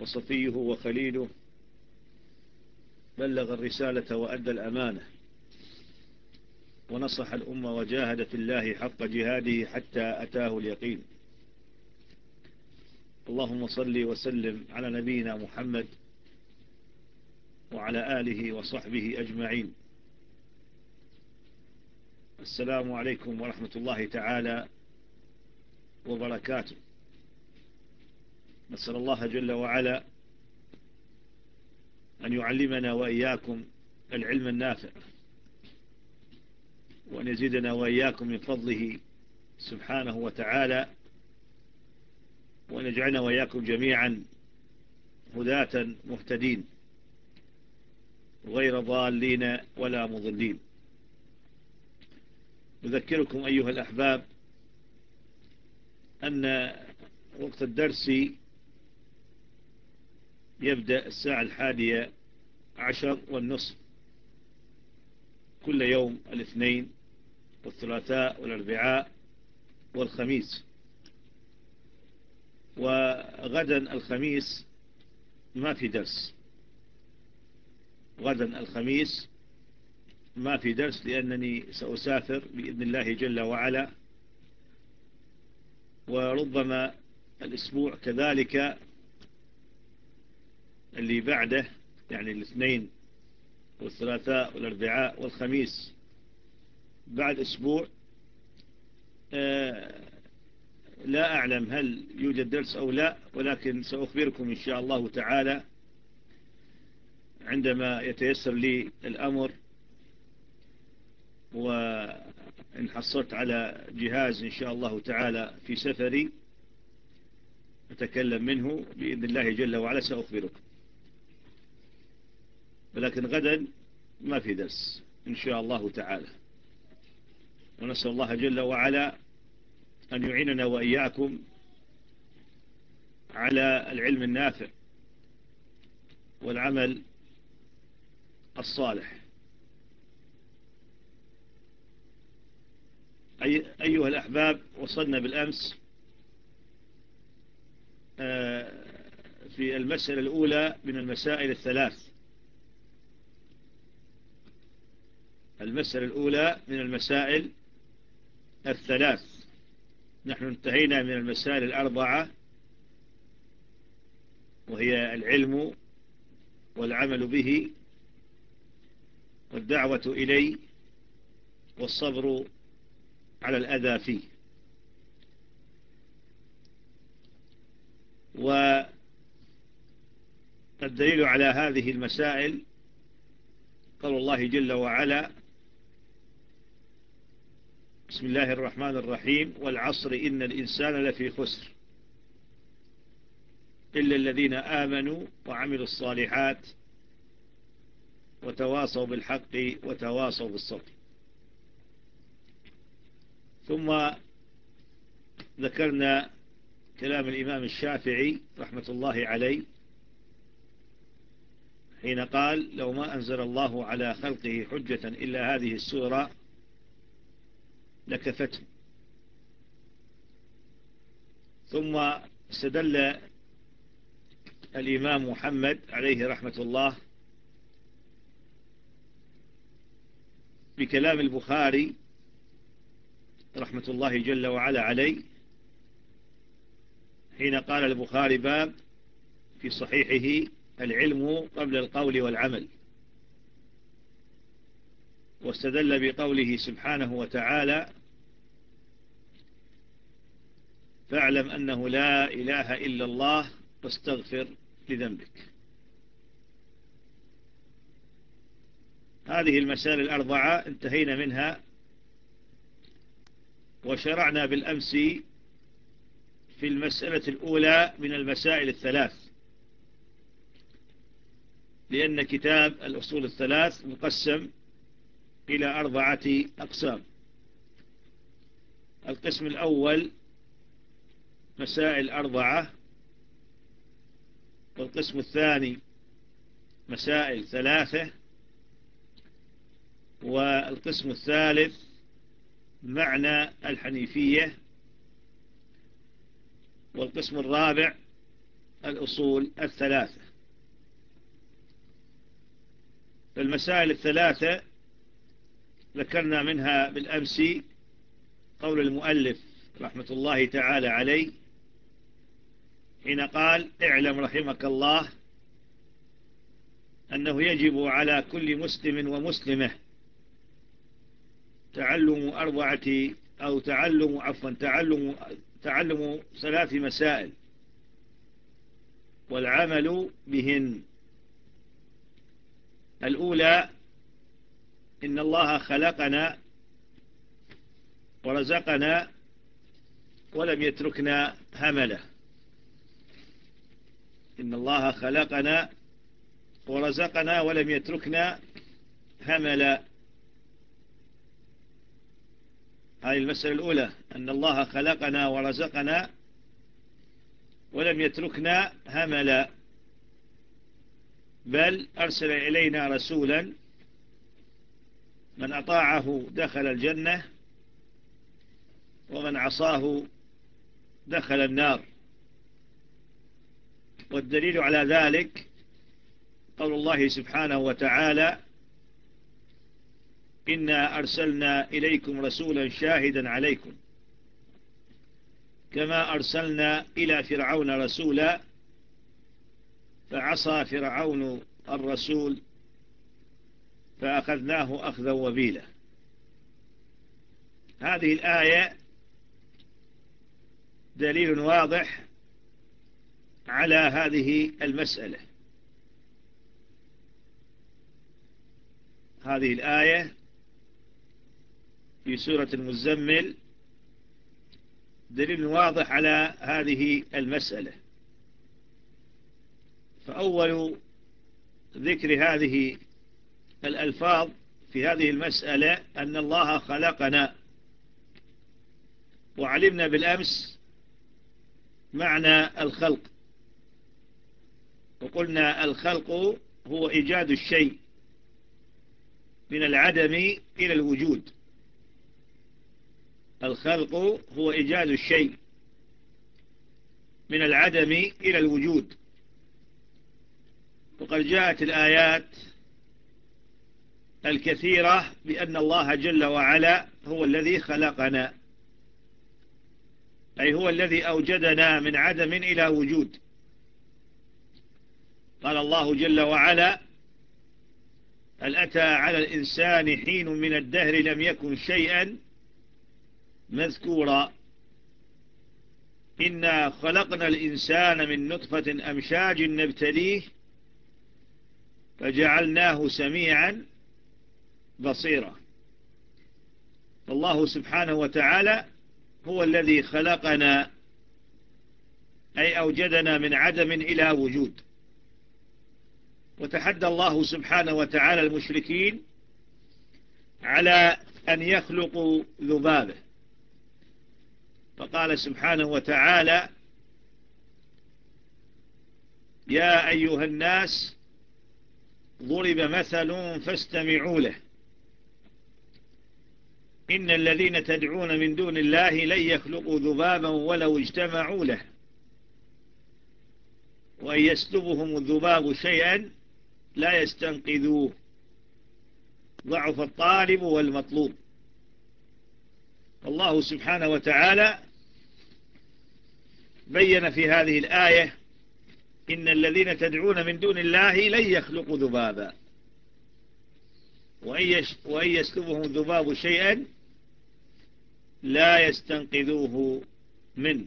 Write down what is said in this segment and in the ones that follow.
وصفيه وخليله بلغ الرسالة وأدى الأمانة ونصح الأمة وجاهد في الله حق جهاده حتى أتاه اليقين. اللهم صل وسلم على نبينا محمد وعلى آله وصحبه أجمعين. السلام عليكم ورحمة الله تعالى وبركاته. نسأل الله جل وعلا أن يعلمنا وإياكم العلم النافع وأن يزيدنا وإياكم من فضله سبحانه وتعالى وأن يجعلنا وإياكم جميعا هداة مهتدين غير ضالين ولا مضلين. نذكركم أيها الأحباب أن وقت الدرس يبدأ الساعة الحادية عشر والنصف كل يوم الاثنين والثلاثاء والأربعاء والخميس. وغدا الخميس ما في درس. غدا الخميس ما في درس لأنني سأسافر بإذن الله جل وعلا. وربما الأسبوع كذلك اللي بعده يعني الاثنين والثلاثاء والأربعاء والخميس. بعد أسبوع لا أعلم هل يوجد درس أو لا ولكن سأخبركم إن شاء الله تعالى عندما يتيسر لي الأمر. وإن حصلت على جهاز إن شاء الله تعالى في سفري أتكلم منه بإذن الله جل وعلا سأخبركم. ولكن غدا ما في درس إن شاء الله تعالى. ونسأل الله جل وعلا أن يعيننا وإياكم على العلم النافع والعمل الصالح. أي أيها الأحباب وصلنا بالأمس في المسألة الأولى من المسائل الثلاث. المسألة الأولى من المسائل الثلاث. نحن انتهينا من المسائل الأربعة وهي العلم والعمل به والدعوة إليه والصبر على الأذى فيه. والدليل على هذه المسائل قال الله جل وعلا بسم الله الرحمن الرحيم. والعصر إن الإنسان لفي خسر. إلا الذين آمنوا وعملوا الصالحات وتواصوا بالحق وتواصوا بالصبر. ثم ذكرنا كلام الإمام الشافعي رحمة الله عليه حين قال لو ما أنزل الله على خلقه حجة إلا هذه السورة لكفته. ثم استدل الإمام محمد عليه رحمة الله بكلام البخاري رحمة الله جل وعلا عليه حين قال البخاري باب في صحيحه العلم قبل القول والعمل. واستدل بقوله سبحانه وتعالى فاعلم أنه لا إله إلا الله واستغفر لذنبك. هذه المسائل الأربعة انتهينا منها وشرعنا بالأمس في المسألة الأولى من المسائل الثلاث. لأن كتاب الأصول الثلاث مقسم إلى أربعة أقسام. القسم الأول مسائل أربعة. والقسم الثاني مسائل ثلاثة. والقسم الثالث معنى الحنيفية. والقسم الرابع الأصول الثلاثة. فالمسائل الثلاثة ذكرنا منها بالأمس قول المؤلف رحمة الله تعالى عليه حين قال اعلم رحمك الله أنه يجب على كل مسلم ومسلمة تعلم أربعة أو تعلم عفوا تعلم تعلم ثلاث مسائل والعمل بهن. الأولى إن الله خلقنا ورزقنا ولم يتركنا هملا. إن الله خلقنا ورزقنا ولم يتركنا هملا. هذه المسألة الأولى. أن الله خلقنا ورزقنا ولم يتركنا هملا. بل أرسل إلينا رسولا من أطاعه دخل الجنة ومن عصاه دخل النار. والدليل على ذلك قول الله سبحانه وتعالى إنا أرسلنا إليكم رسولا شاهدا عليكم كما أرسلنا إلى فرعون رسولا فعصى فرعون الرسول فأخذناه أخذا وبيلا. هذه الآية دليل واضح على هذه المسألة. هذه الآية في سورة المزمل دليل واضح على هذه المسألة. فأول ذكر هذه الألفاظ في هذه المسألة أن الله خلقنا وعلمنا بالأمس معنى الخلق. وقلنا الخلق هو إيجاد الشيء من العدم إلى الوجود. الخلق هو إيجاد الشيء من العدم إلى الوجود. وقد جاءت الآيات الكثيرة بأن الله جل وعلا هو الذي خلقنا أي هو الذي أوجدنا من عدم إلى وجود. قال الله جل وعلا هل أتى على الإنسان حين من الدهر لم يكن شيئا؟ مذكورا. إنا خلقنا الإنسان من نطفة أمشاج نبتليه فجعلناه سميعا بصيرا. فالله سبحانه وتعالى هو الذي خلقنا أي أوجدنا من عدم إلى وجود. وتحدى الله سبحانه وتعالى المشركين على أن يخلقوا ذبابه. فقال سبحانه وتعالى يا أيها الناس ضرب مثل فاستمعوا له. إن الذين تدعون من دون الله لن يخلقوا ذبابا ولو اجتمعوا له. وأن يسلبهم الذباب شيئا لا يستنقذوه. ضعف الطالب والمطلوب. الله سبحانه وتعالى بين في هذه الآية إن الذين تدعون من دون الله لن يخلقوا ذبابا. وأن يسلبهم الذباب شيئا لا يستنقذوه من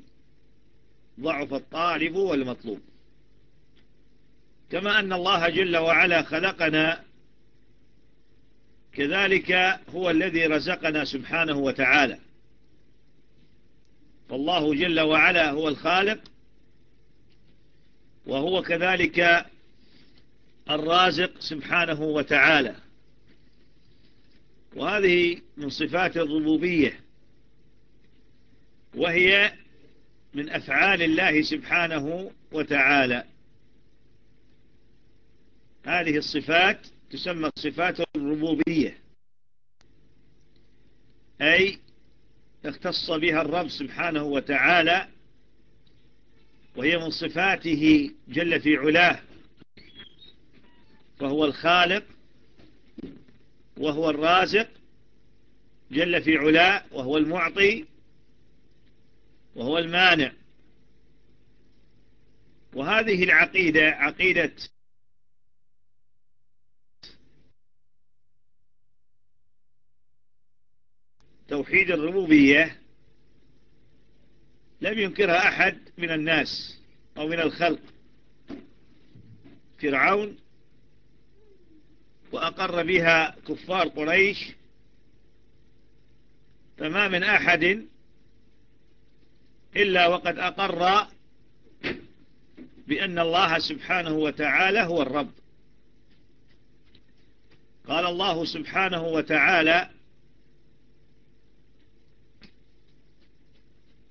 ضعف الطالب والمطلوب. كما أن الله جل وعلا خلقنا كذلك هو الذي رزقنا سبحانه وتعالى. فالله جل وعلا هو الخالق وهو كذلك الرازق سبحانه وتعالى. وهذه من صفات الربوبية وهي من أفعال الله سبحانه وتعالى. هذه الصفات تسمى صفات الربوبية. أي اختص بها الرب سبحانه وتعالى وهي من صفاته جل في علاه فهو الخالق وهو الرازق جل في علاه وهو المعطي وهو المانع. وهذه العقيدة عقيدة توحيد الربوبية لم ينكرها أحد من الناس أو من الخلق. فرعون وأقر بها كفار قريش فما من أحد إلا وقد أقر بأن الله سبحانه وتعالى هو الرب. قال الله سبحانه وتعالى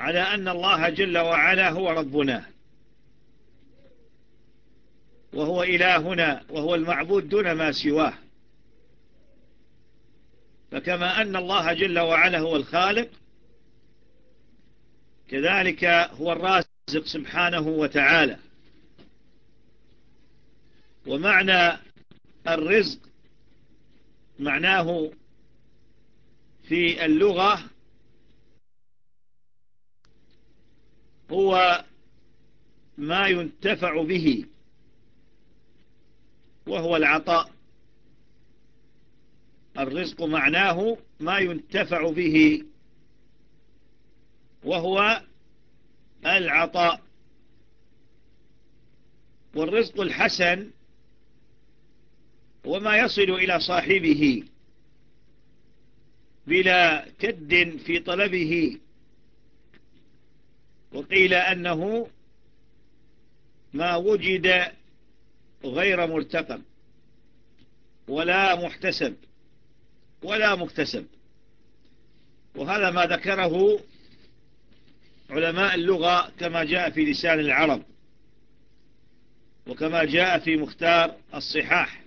على أن الله جل وعلا هو ربنا. وهو إلهنا وهو المعبود دون ما سواه. فكما أن الله جل وعلا هو الخالق كذلك هو الرازق سبحانه وتعالى. ومعنى الرزق معناه في اللغة هو ما ينتفع به وهو العطاء. الرزق معناه ما ينتفع به وهو العطاء. والرزق الحسن وما يصل إلى صاحبه بلا كد في طلبه. وقيل أنه ما وجد غير مرتقب ولا محتسب ولا مكتسب. وهذا ما ذكره علماء اللغة كما جاء في لسان العرب وكما جاء في مختار الصحاح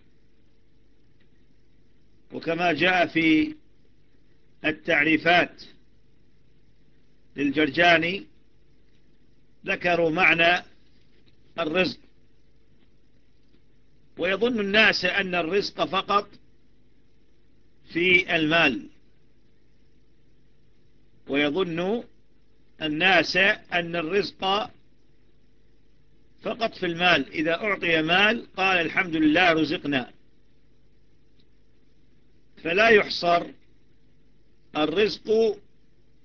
وكما جاء في التعريفات للجرجاني ذكروا معنى الرزق. ويظن الناس أن الرزق فقط في المال. ويظن الناس أن الرزق فقط في المال. إذا أعطي مال قال الحمد لله رزقنا. فلا يحصر الرزق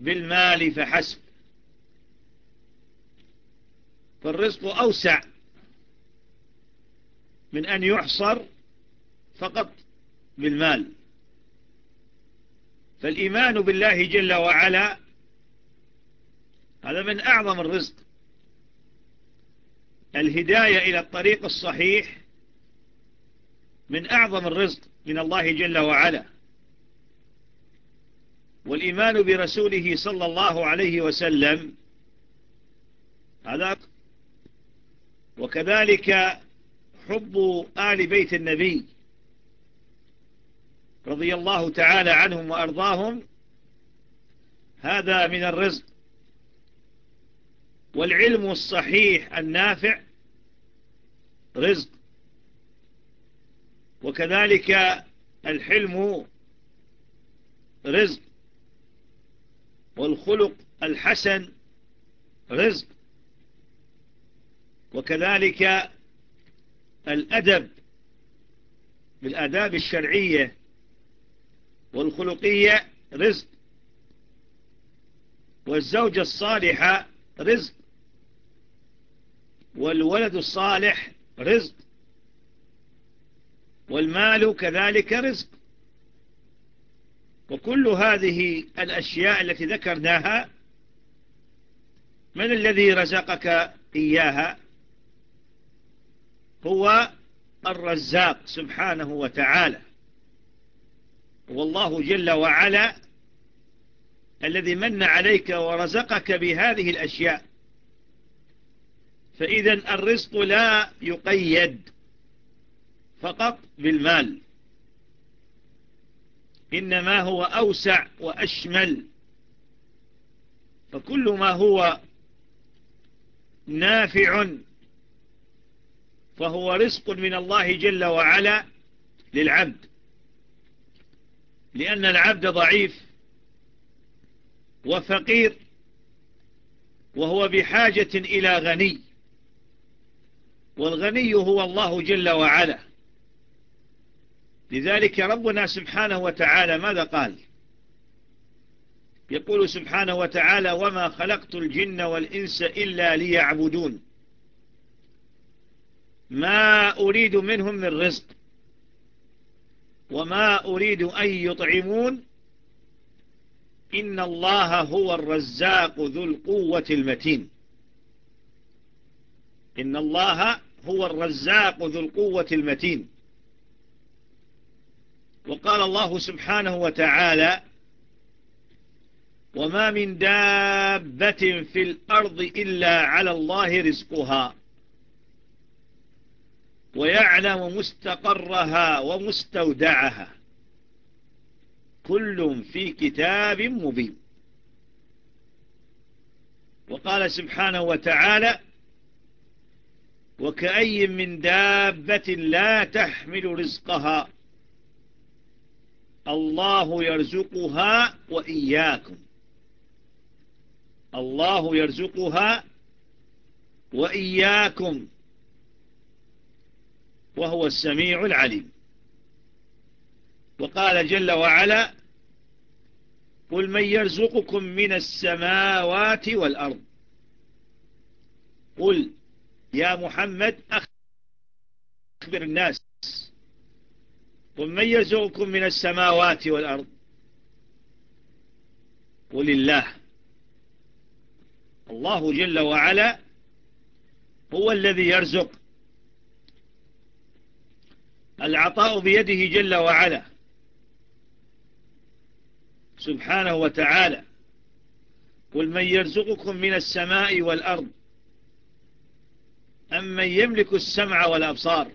بالمال فحسب. فالرزق أوسع من أن يحصر فقط بالمال. فالإيمان بالله جل وعلا هذا من أعظم الرزق. الهداية إلى الطريق الصحيح من أعظم الرزق من الله جل وعلا. والإيمان برسوله صلى الله عليه وسلم هذا وكذلك حب آل بيت النبي رضي الله تعالى عنهم وأرضاهم هذا من الرزق. والعلم الصحيح النافع رزق. وكذلك الحلم رزق. والخلق الحسن رزق. وكذلك الأدب بالآداب الشرعية والخلقية رزق والزوجة الصالحة رزق والولد الصالح رزق والمال كذلك رزق. وكل هذه الأشياء التي ذكرناها من الذي رزقك إياها؟ هو الرزاق سبحانه وتعالى. والله جل وعلا الذي من عليك ورزقك بهذه الأشياء. فإذا الرزق لا يقيد فقط بالمال. إنما هو أوسع وأشمل. فكل ما هو نافع فهو رزق من الله جل وعلا للعبد. لأن العبد ضعيف وفقير وهو بحاجة إلى غني. والغني هو الله جل وعلا. لذلك ربنا سبحانه وتعالى ماذا قال؟ يقول سبحانه وتعالى وما خلقت الجن والإنس إلا ليعبدون. ما أريد منهم من رزق وما أريد أن يطعمون إن الله هو الرزاق ذو القوة المتين. إن الله هو الرزاق ذو القوة المتين. وقال الله سبحانه وتعالى وما من دابة في الأرض إلا على الله رزقها. ويعلم مستقرها ومستودعها. كل في كتاب مبين. وقال سبحانه وتعالى وكأي من دابة لا تحمل رزقها. الله يرزقها وإياكم. الله يرزقها وإياكم. وهو السميع العليم. وقال جل وعلا قل من يرزقكم من السماوات والأرض. قل يا محمد أخبر الناس. ومن يرزقكم من السماوات والأرض؟ قل الله. الله جل وعلا هو الذي يرزق العطاء بيده جل وعلا. سبحانه وتعالى قل من يرزقكم من السماء والأرض أم من يملك السمع والأبصار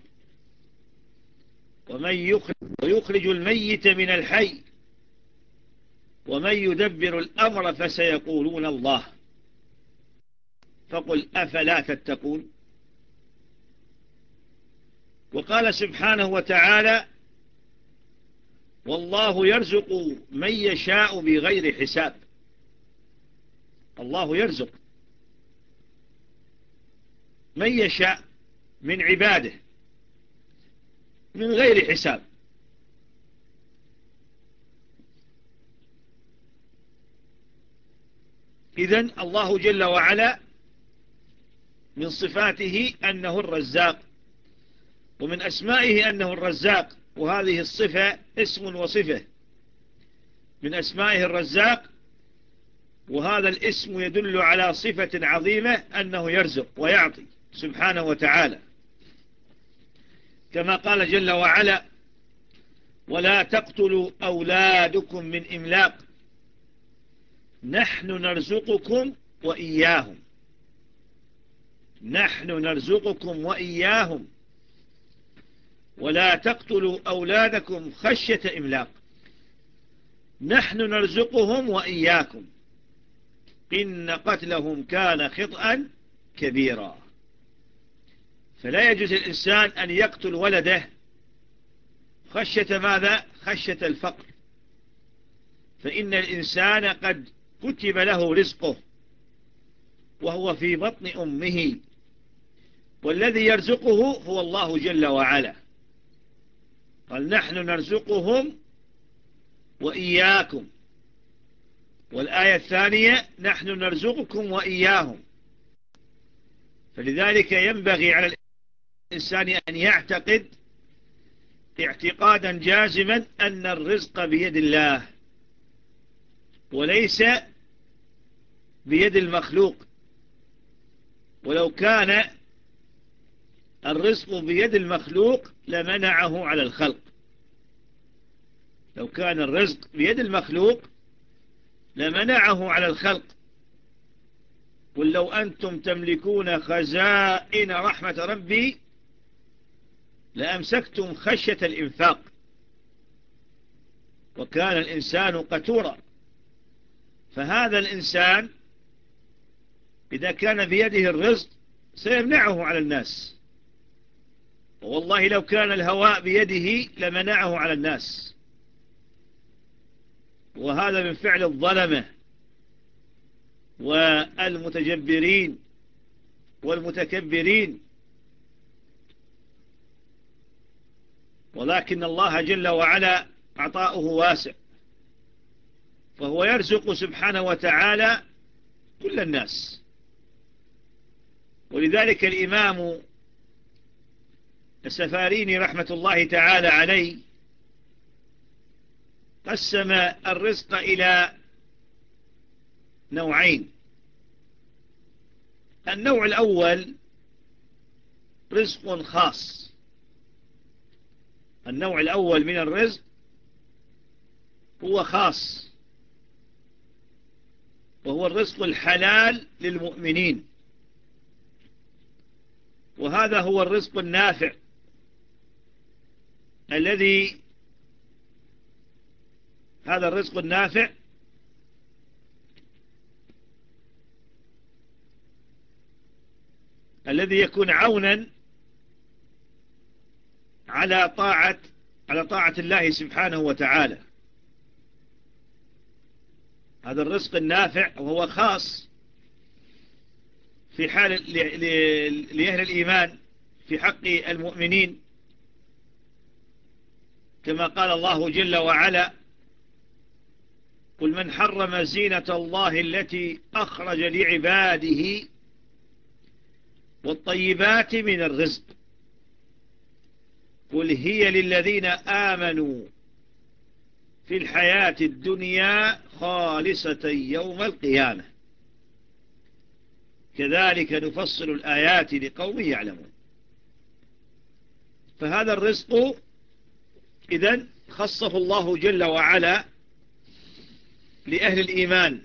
ومن يخرج, ويخرج الميت من الحي ومن يدبر الأمر فسيقولون الله. فقل أفلا تتقون؟ وقال سبحانه وتعالى والله يرزق من يشاء بغير حساب. الله يرزق من يشاء من عباده من غير حساب. إذن الله جل وعلا من صفاته أنه الرزاق. ومن أسمائه أنه الرزاق وهذه الصفة اسم وصفة. من أسمائه الرزاق وهذا الاسم يدل على صفة عظيمة أنه يرزق ويعطي سبحانه وتعالى. كما قال جل وعلا ولا تقتلوا أولادكم من إملاق نحن نرزقكم وإياهم. نحن نرزقكم وإياهم. ولا تقتلوا أولادكم خشية إملاق. نحن نرزقهم وإياكم. إن قتلهم كان خطأ كبيرا. فلا يجوز الإنسان أن يقتل ولده خشية ماذا؟ خشية الفقر. فإن الإنسان قد كتب له رزقه وهو في بطن أمه والذي يرزقه هو الله جل وعلا. قال نحن نرزقهم وإياكم. والآية الثانية نحن نرزقكم وإياهم. فلذلك ينبغي على الإنسان أن يعتقد اعتقادا جازما أن الرزق بيد الله وليس بيد المخلوق. ولو كان الرزق بيد المخلوق لمنعه على الخلق. لو كان الرزق بيد المخلوق لمنعه على الخلق. قل لو أنتم تملكون خزائن رحمة ربي لأمسكتم خشية الإنفاق. وكان الإنسان قتورا. فهذا الإنسان إذا كان بيده الرزق سيمنعه على الناس. والله لو كان الهواء بيده لمنعه على الناس. وهذا من فعل الظلمة. والمتجبرين والمتكبرين. ولكن الله جل وعلا عطاؤه واسع. فهو يرزق سبحانه وتعالى كل الناس. ولذلك الإمام السفاريني رحمة الله تعالى عليه قسم الرزق إلى نوعين. النوع الأول رزق خاص. النوع الأول من الرزق هو خاص وهو الرزق الحلال للمؤمنين وهذا هو الرزق النافع. الذي هذا الرزق النافع الذي يكون عونا على طاعة على طاعة الله سبحانه وتعالى. هذا الرزق النافع وهو خاص في حال لأهل الإيمان في حق المؤمنين كما قال الله جل وعلا قل من حرم زينة الله التي أخرج لعباده والطيبات من الرزق قل هي للذين آمنوا في الحياة الدنيا خالصة يوم القيامة. كذلك نفصل الآيات لقوم يعلمون. فهذا الرزق إذن خصه الله جل وعلا لأهل الإيمان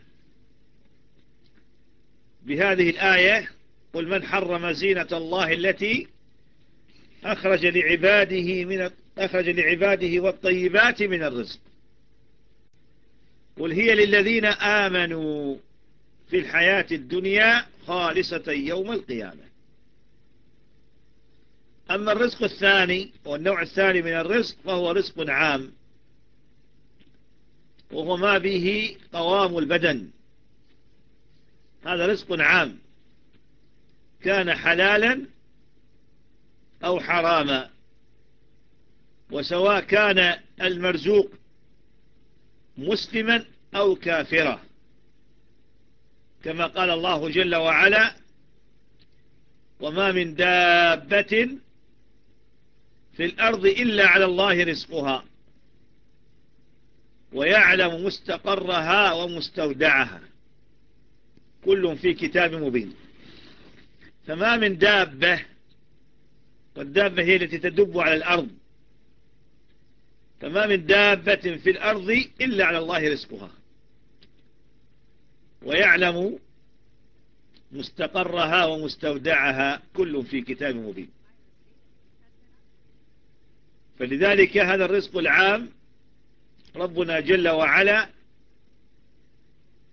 بهذه الآية قل من حرم زينة الله التي أخرج لعباده من أخرج لعباده والطيبات من الرزق. قل هي للذين آمنوا في الحياة الدنيا خالصة يوم القيامة. أما الرزق الثاني والنوع الثاني من الرزق فهو رزق عام وهو ما به قوام البدن. هذا رزق عام. كان حلالا أو حراما. وسواء كان المرزوق مسلما أو كافرا. كما قال الله جل وعلا وما من دابة في الأرض إلا على الله رزقها. ويعلم مستقرها ومستودعها. كل في كتاب مبين. فما من دابة والدابة هي التي تدب على الأرض. فما من دابة في الأرض إلا على الله رزقها. ويعلم مستقرها ومستودعها. كل في كتاب مبين. فلذلك هذا الرزق العام ربنا جل وعلا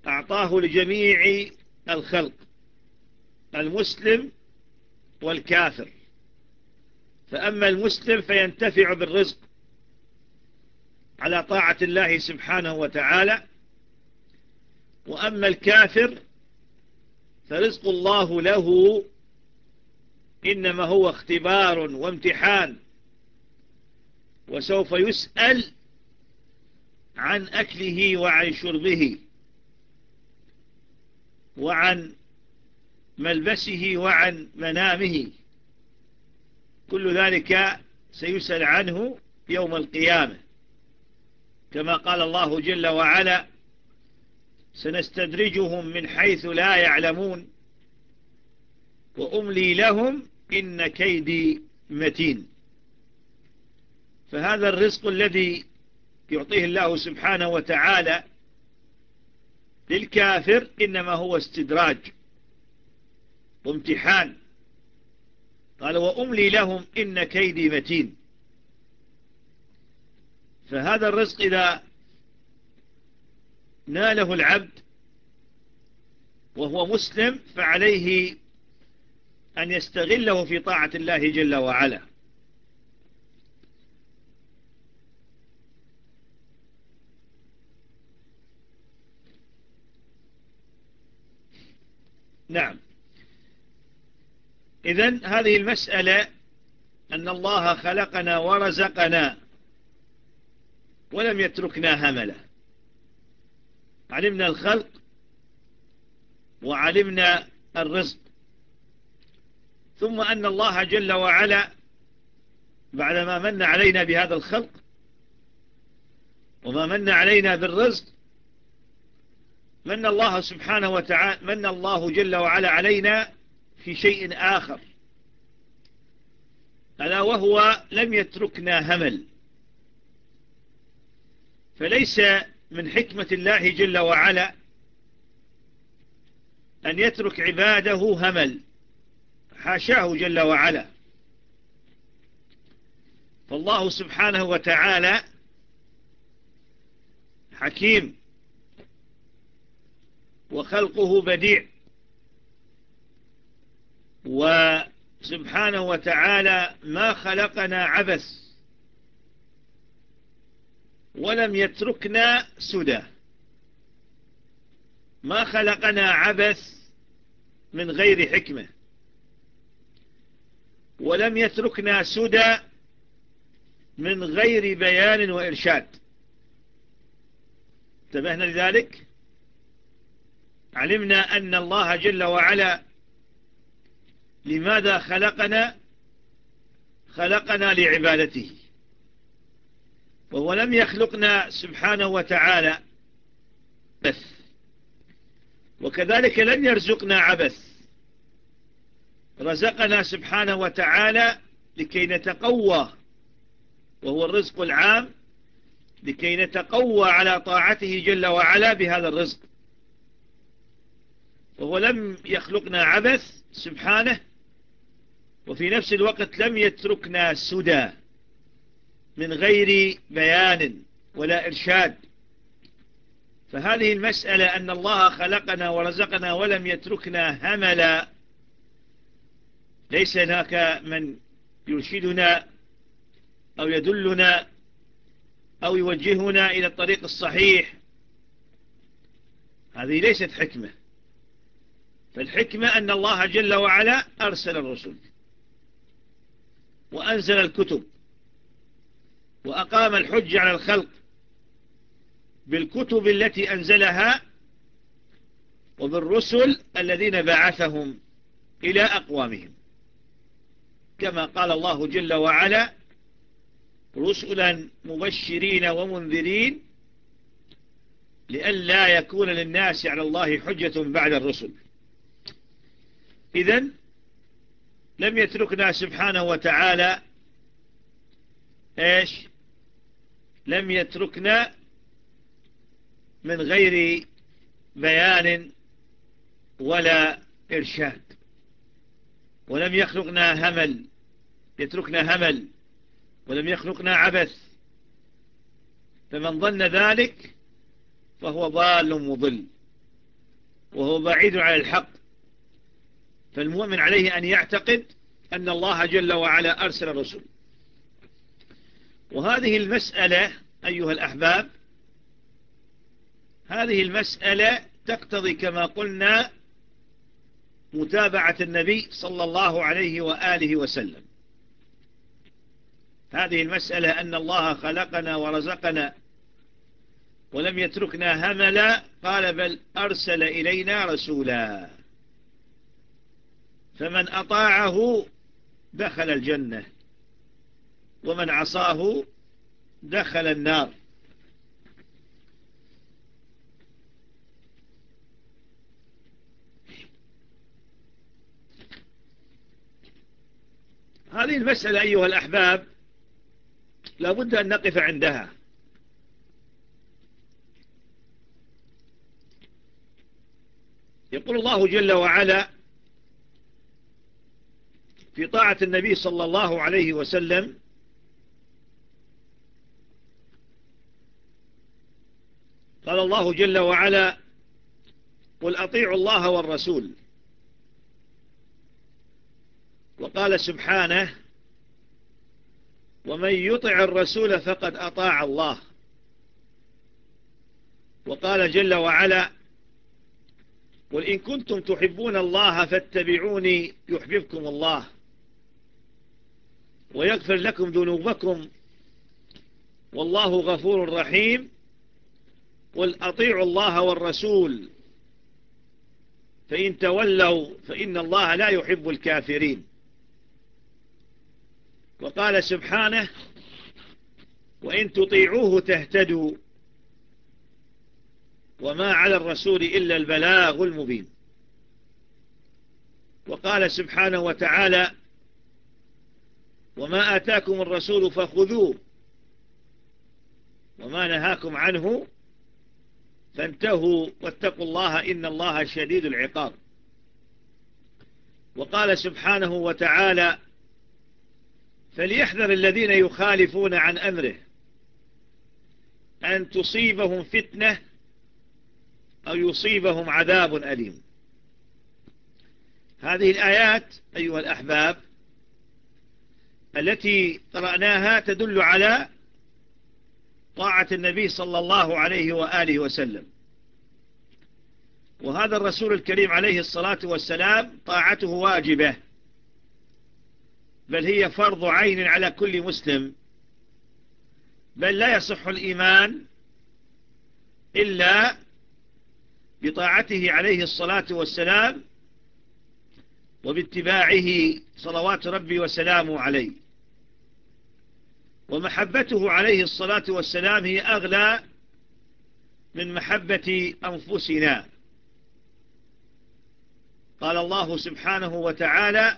أعطاه لجميع الخلق المسلم والكافر. فأما المسلم فينتفع بالرزق على طاعة الله سبحانه وتعالى وأما الكافر فرزق الله له إنما هو اختبار وامتحان. وسوف يسأل عن أكله وعن شربه وعن ملبسه وعن منامه. كل ذلك سيسأل عنه يوم القيامة. كما قال الله جل وعلا سنستدرجهم من حيث لا يعلمون وأملي لهم إن كيدي متين. فهذا الرزق الذي يعطيه الله سبحانه وتعالى للكافر إنما هو استدراج وامتحان. قال وأملي لهم إن كيدي متين. فهذا الرزق إذا ناله العبد وهو مسلم فعليه أن يستغله في طاعة الله جل وعلا. نعم. إذن هذه المسألة أن الله خلقنا ورزقنا ولم يتركنا هملا. علمنا الخلق وعلمنا الرزق. ثم أن الله جل وعلا بعدما من علينا بهذا الخلق وما من علينا بالرزق من الله سبحانه وتعالى من الله جل وعلا علينا في شيء آخر. ألا وهو لم يتركنا همل. فليس من حكمة الله جل وعلا أن يترك عباده همل. حاشاه جل وعلا. فالله سبحانه وتعالى حكيم. وخلقه بديع. وسبحانه وتعالى ما خلقنا عبث. ولم يتركنا سدى. ما خلقنا عبث من غير حكمة. ولم يتركنا سدى من غير بيان وإرشاد. انتبهنا لذلك؟ علمنا أن الله جل وعلا لماذا خلقنا؟ خلقنا لعبادته. وهو لم يخلقنا سبحانه وتعالى بث وكذلك لم يرزقنا عبث رزقنا سبحانه وتعالى لكي نتقوى. وهو الرزق العام لكي نتقوى على طاعته جل وعلا بهذا الرزق. وهو لم يخلقنا عبث سبحانه وفي نفس الوقت لم يتركنا سدى من غير بيان ولا إرشاد. فهذه المسألة أن الله خلقنا ورزقنا ولم يتركنا هملا ليس هناك من يرشدنا أو يدلنا أو يوجهنا إلى الطريق الصحيح. هذه ليست حكمة. فالحكمة أن الله جل وعلا أرسل الرسل وأنزل الكتب وأقام الحج على الخلق بالكتب التي أنزلها وبالرسل الذين بعثهم إلى أقوامهم. كما قال الله جل وعلا رسلا مبشرين ومنذرين لئلا يكون للناس على الله حجة بعد الرسل. إذن لم يتركنا سبحانه وتعالى إيش؟ لم يتركنا من غير بيان ولا إرشاد. ولم يخلقنا همل يتركنا همل ولم يخلقنا عبث. فمن ظن ذلك فهو ضال مضل وهو بعيد عن الحق. فالمؤمن عليه أن يعتقد أن الله جل وعلا أرسل الرسل. وهذه المسألة أيها الأحباب هذه المسألة تقتضي كما قلنا متابعة النبي صلى الله عليه وآله وسلم. هذه المسألة أن الله خلقنا ورزقنا ولم يتركنا هملا قال بل أرسل إلينا رسولا. فمن أطاعه دخل الجنة ومن عصاه دخل النار. هذه المسألة أيها الأحباب لابد أن نقف عندها. يقول الله جل وعلا في طاعة النبي صلى الله عليه وسلم قال الله جل وعلا قل أطيعوا الله والرسول وقال سبحانه ومن يطع الرسول فقد أطاع الله وقال جل وعلا قل إن كنتم تحبون الله فاتبعوني يحببكم الله ويغفر لكم ذنوبكم. والله غفور رحيم. قل أطيعوا الله والرسول. فإن تولوا فإن الله لا يحب الكافرين. وقال سبحانه وإن تطيعوه تهتدوا. وما على الرسول إلا البلاغ المبين. وقال سبحانه وتعالى وما آتاكم الرسول فخذوه. وما نهاكم عنه فانتهوا واتقوا الله إن الله شديد العقاب. وقال سبحانه وتعالى فليحذر الذين يخالفون عن أمره أن تصيبهم فتنة أو يصيبهم عذاب أليم. هذه الآيات أيها الأحباب التي قرأناها تدل على طاعة النبي صلى الله عليه وآله وسلم. وهذا الرسول الكريم عليه الصلاة والسلام طاعته واجبة بل هي فرض عين على كل مسلم. بل لا يصح الإيمان إلا بطاعته عليه الصلاة والسلام وباتباعه صلوات ربي وسلامه عليه. ومحبته عليه الصلاة والسلام هي أغلى من محبة أنفسنا. قال الله سبحانه وتعالى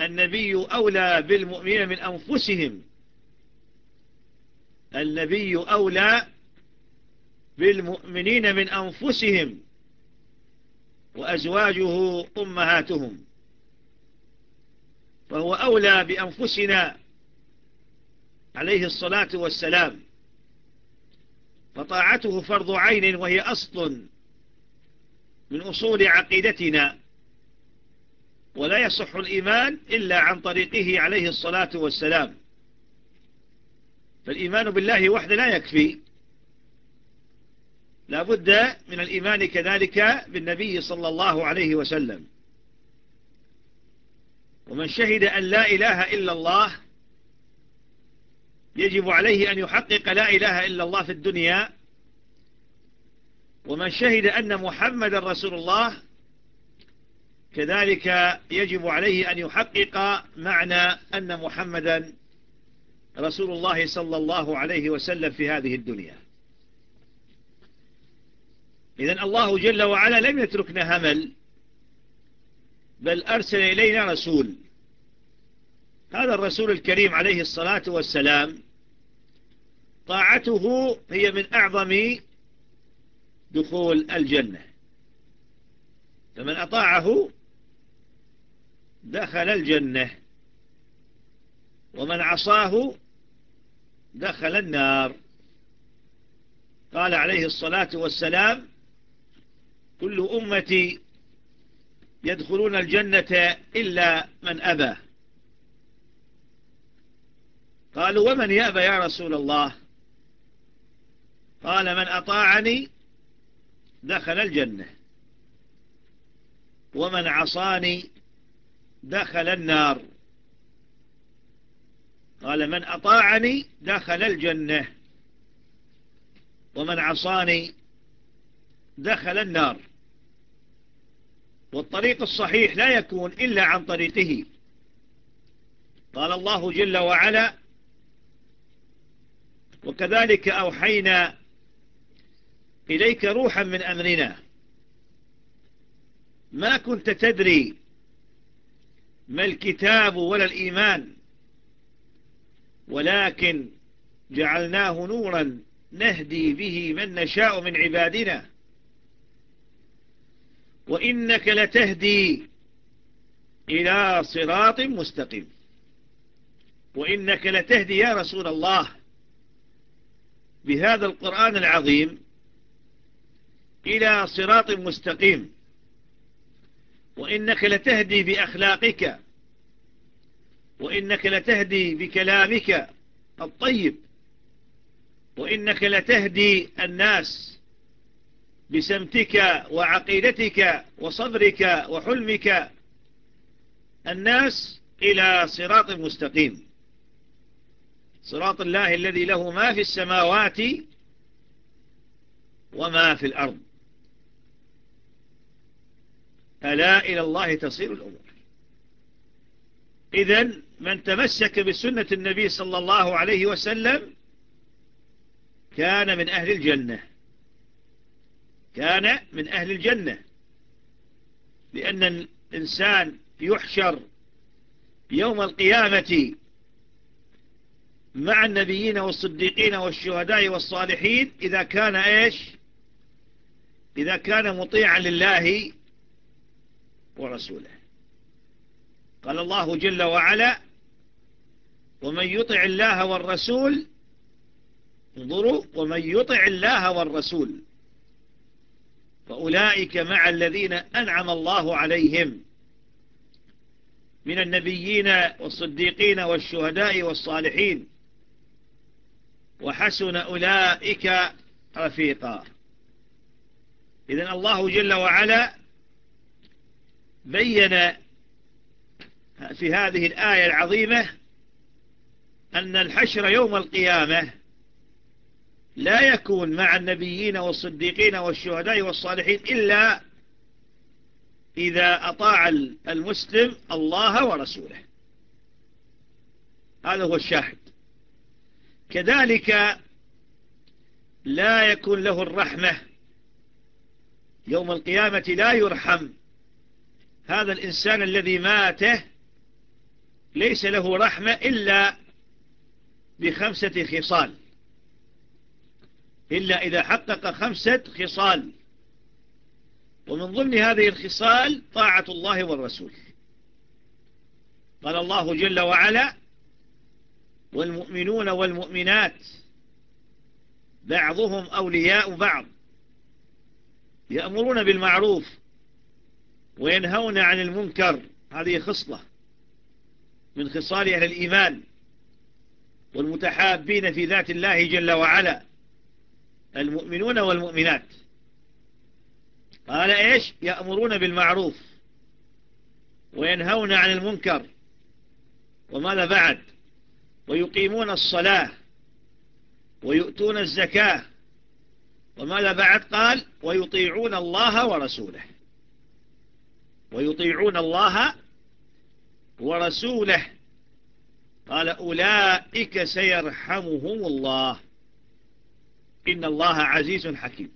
النبي أولى بالمؤمنين من أنفسهم. النبي أولى بالمؤمنين من أنفسهم وأزواجه أمهاتهم. فهو أولى بأنفسنا عليه الصلاة والسلام. فطاعته فرض عين وهي أصل من أصول عقيدتنا. ولا يصح الإيمان إلا عن طريقه عليه الصلاة والسلام. فالإيمان بالله وحده لا يكفي. لا بد من الإيمان كذلك بالنبي صلى الله عليه وسلم. ومن شهد أن لا إله إلا الله يجب عليه أن يحقق لا إله إلا الله في الدنيا. ومن شهد أن محمد رسول الله كذلك يجب عليه أن يحقق معنى أن محمدا رسول الله صلى الله عليه وسلم في هذه الدنيا. إذن الله جل وعلا لم يتركنا همل بل أرسل إلينا رسول. هذا الرسول الكريم عليه الصلاة والسلام طاعته هي من أعظم دخول الجنة. فمن أطاعه دخل الجنة ومن عصاه دخل النار. قال عليه الصلاة والسلام كل أمتي يدخلون الجنة إلا من أبى. قالوا ومن يأبى يا رسول الله؟ قال من أطاعني دخل الجنة. ومن عصاني دخل النار. قال من أطاعني دخل الجنة. ومن عصاني دخل النار. والطريق الصحيح لا يكون إلا عن طريقه. قال الله جل وعلا وكذلك أوحينا إليك روحا من أمرنا. ما كنت تدري ما الكتاب ولا الإيمان ولكن جعلناه نورا نهدي به من نشاء من عبادنا. وإنك لتهدي إلى صراط مستقيم. وإنك لتهدي يا رسول الله. بهذا القرآن العظيم إلى صراط مستقيم. وإنك لتهدي بأخلاقك وإنك لتهدي بكلامك الطيب وإنك لتهدي الناس بسمتك وعقيدتك وصبرك وحلمك الناس إلى صراط مستقيم. صراط الله الذي له ما في السماوات وما في الأرض. ألا إلى الله تصير الأمور. إذن من تمسك بسنة النبي صلى الله عليه وسلم كان من أهل الجنة. كان من أهل الجنة. لأن الإنسان يحشر يوم القيامة مع النبيين والصديقين والشهداء والصالحين إذا كان إيش؟ إذا كان مطيعا لله ورسوله. قال الله جل وعلا ومن يطع الله والرسول انظروا ومن يطع الله والرسول فأولئك مع الذين أنعم الله عليهم من النبيين والصديقين والشهداء والصالحين. وحسن أولئك رفيقا. إذن الله جل وعلا بين في هذه الآية العظيمة أن الحشر يوم القيامة لا يكون مع النبيين والصديقين والشهداء والصالحين إلا إذا أطاع المسلم الله ورسوله. هذا هو الشاهد. كذلك لا يكون له الرحمة يوم القيامة لا يرحم. هذا الإنسان الذي ماته ليس له رحمة إلا بخمسة خصال. إلا إذا حقق خمسة خصال. ومن ضمن هذه الخصال طاعة الله والرسول. قال الله جل وعلا والمؤمنون والمؤمنات. بعضهم أولياء بعض. يأمرون بالمعروف وينهون عن المنكر. هذه خصلة من خصال أهل الإيمان والمتحابين في ذات الله جل وعلا. المؤمنون والمؤمنات. قال إيش؟ يأمرون بالمعروف وينهون عن المنكر. وماذا بعد؟ ويقيمون الصلاة ويؤتون الزكاة وماذا بعد قال ويطيعون الله ورسوله ويطيعون الله ورسوله قال أولئك سيرحمهم الله إن الله عزيز حكيم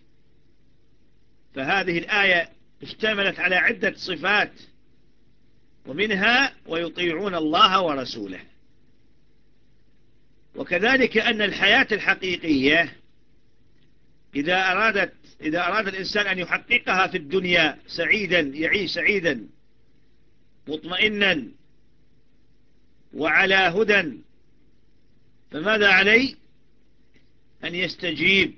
فهذه الآية اشتملت على عدة صفات ومنها ويطيعون الله ورسوله وكذلك أن الحياة الحقيقية إذا أرادت إذا أراد الإنسان أن يحققها في الدنيا سعيدا يعيش سعيدا مطمئنا وعلى هدى فماذا عليه؟ أن يستجيب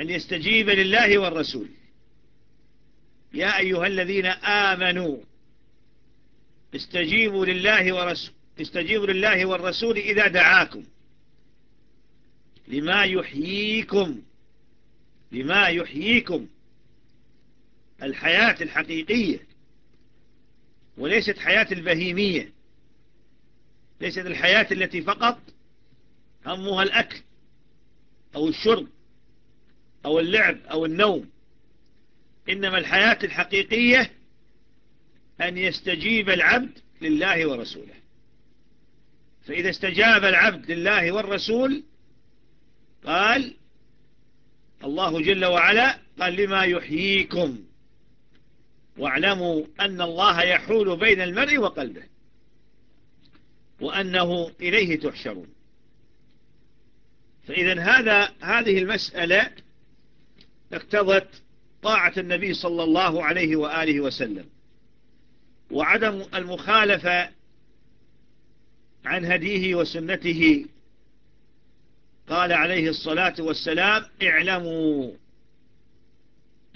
أن يستجيب لله والرسول. يا أيها الذين آمنوا استجيبوا لله ورسول استجيبوا لله والرسول إذا دعاكم. لما يحييكم. لما يحييكم. الحياة الحقيقية. وليست حياة البهيمية. ليست الحياة التي فقط همها الأكل أو الشرب أو اللعب أو النوم. إنما الحياة الحقيقية أن يستجيب العبد لله ورسوله. فإذا استجاب العبد لله والرسول قال الله جل وعلا قال لما يحييكم؟ واعلموا أن الله يحول بين المرء وقلبه وأنه إليه تحشرون. فإذا هذا هذه المسألة اقتضت طاعة النبي صلى الله عليه وآله وسلم وعدم المخالفة عن هديه وسنته. قال عليه الصلاة والسلام اعلموا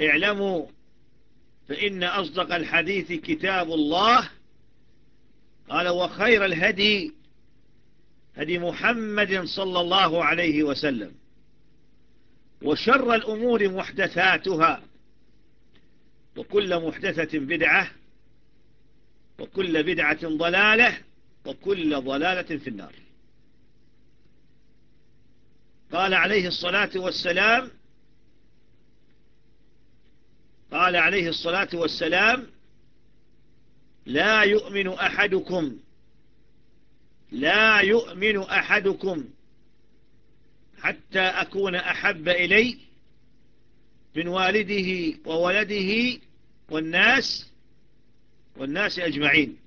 اعلموا فإن أصدق الحديث كتاب الله. قال وخير الهدي هدي محمد صلى الله عليه وسلم وشر الأمور محدثاتها وكل محدثة بدعة وكل بدعة ضلالة وكل ضلالة في النار. قال عليه الصلاة والسلام قال عليه الصلاة والسلام لا يؤمن أحدكم لا يؤمن أحدكم حتى أكون أحب إلي من والده وولده والناس والناس أجمعين.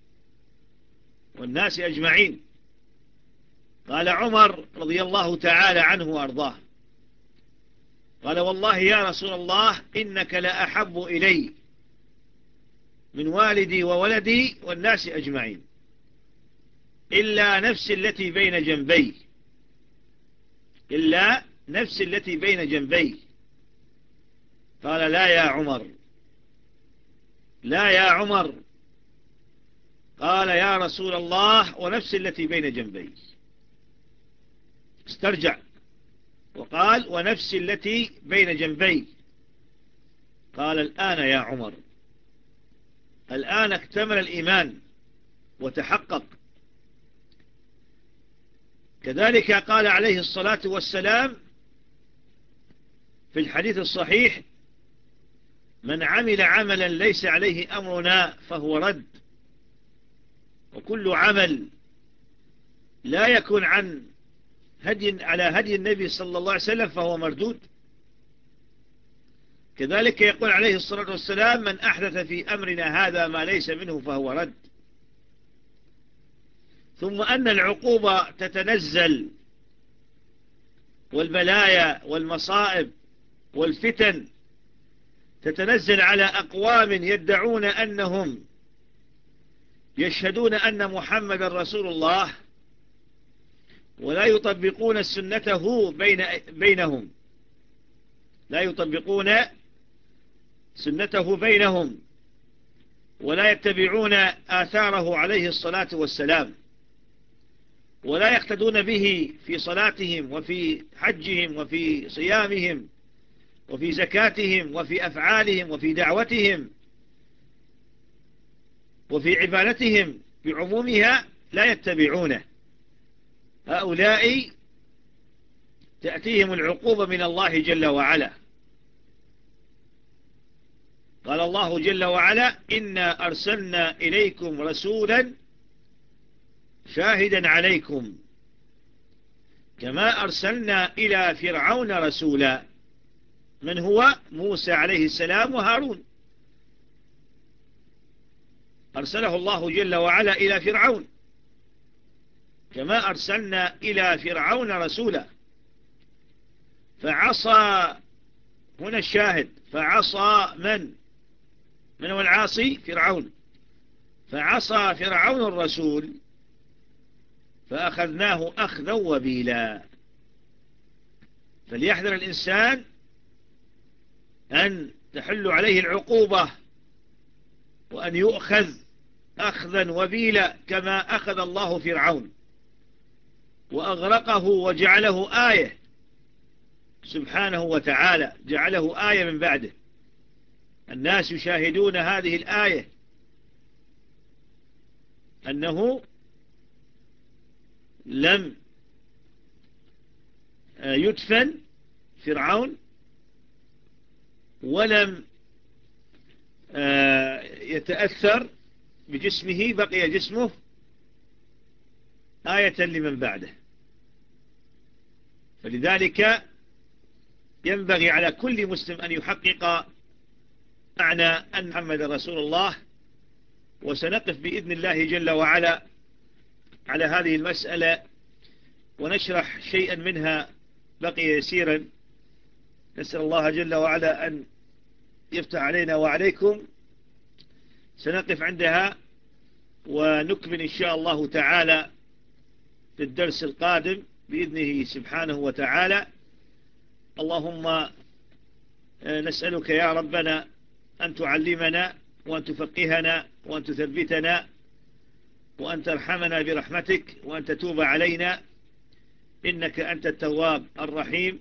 والناس أجمعين. قال عمر رضي الله تعالى عنه وأرضاه. قال والله يا رسول الله إنك لأحب إلي. من والدي وولدي والناس أجمعين. إلا نفس التي بين جنبي. إلا نفس التي بين جنبي. قال لا يا عمر. لا يا عمر. قال يا رسول الله ونفس التي بين جنبي. استرجع. وقال ونفس التي بين جنبي. قال الآن يا عمر. الآن اكتمل الإيمان وتحقق. كذلك قال عليه الصلاة والسلام في الحديث الصحيح من عمل عملا ليس عليه أمرنا فهو رد. وكل عمل لا يكون عن هدي على هدي النبي صلى الله عليه وسلم فهو مردود. كذلك يقول عليه الصلاة والسلام من أحدث في أمرنا هذا ما ليس منه فهو رد. ثم أن العقوبة تتنزل والبلايا والمصائب والفتن تتنزل على أقوام يدعون أنهم يشهدون أن محمد رسول الله ولا يطبقون سنته بين بينهم. لا يطبقون سنته بينهم ولا يتبعون آثاره عليه الصلاة والسلام ولا يقتدون به في صلاتهم وفي حجهم وفي صيامهم وفي زكاتهم وفي أفعالهم وفي دعوتهم وفي عبادتهم بعمومها لا يتبعونه. هؤلاء تأتيهم العقوبة من الله جل وعلا. قال الله جل وعلا إنا أرسلنا إليكم رسولا شاهدا عليكم كما أرسلنا إلى فرعون رسولا من هو؟ موسى عليه السلام وهارون. أرسله الله جل وعلا إلى فرعون. كما أرسلنا إلى فرعون رسولا. فعصى هنا الشاهد فعصى من؟ من هو العاصي؟ فرعون. فعصى فرعون الرسول فأخذناه أخذا وبيلا. فليحذر الإنسان أن تحل عليه العقوبة وأن يؤخذ أخذا وبيلا كما أخذ الله فرعون. وأغرقه وجعله آية. سبحانه وتعالى جعله آية من بعده. الناس يشاهدون هذه الآية. أنه لم يدفن فرعون ولم آه، يتأثر بجسمه بقي جسمه آية لمن بعده. فلذلك ينبغي على كل مسلم أن يحقق معنى أن محمد رسول الله وسنقف بإذن الله جل وعلا على هذه المسألة ونشرح شيئا منها بقي يسيرا. نسأل الله جل وعلا أن يفتح علينا وعليكم سنقف عندها ونكمل إن شاء الله تعالى في الدرس القادم بإذنه سبحانه وتعالى. اللهم آه، نسألك يا ربنا أن تعلمنا وأن تفقهنا وأن تثبتنا وأن ترحمنا برحمتك وأن تتوب علينا. إنك أنت التواب الرحيم.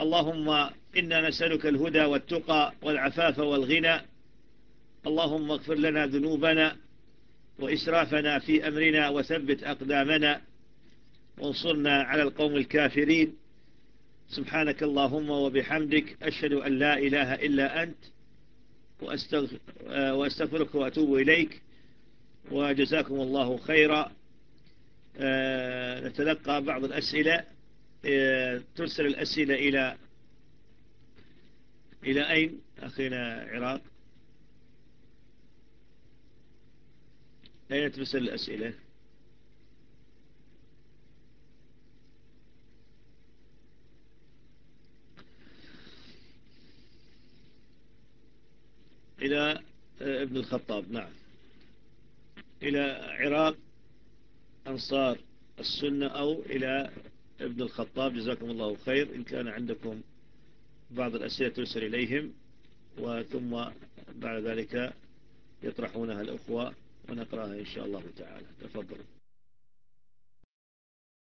اللهم إنا نسألك الهدى والتقى والعفاف والغنى اللهم اغفر لنا ذنوبنا وإسرافنا في أمرنا وثبت أقدامنا وانصرنا على القوم الكافرين. سبحانك اللهم وبحمدك أشهد أن لا إله إلا أنت وأستغفرك وأتوب إليك وجزاكم الله خيرا. آه، نتلقى بعض الأسئلة. آه، ترسل الأسئلة إلى إلى أين؟ أخينا عراق. أين ترسل الأسئلة. إلى آه، ابن الخطاب نعم. إلى عراق أنصار السنة أو إلى ابن الخطاب جزاكم الله خير. إن كان عندكم بعض الأسئلة ترسل إليهم وثم بعد ذلك يطرحونها الأخوة. ونقرأها إن شاء الله تعالى. تفضلوا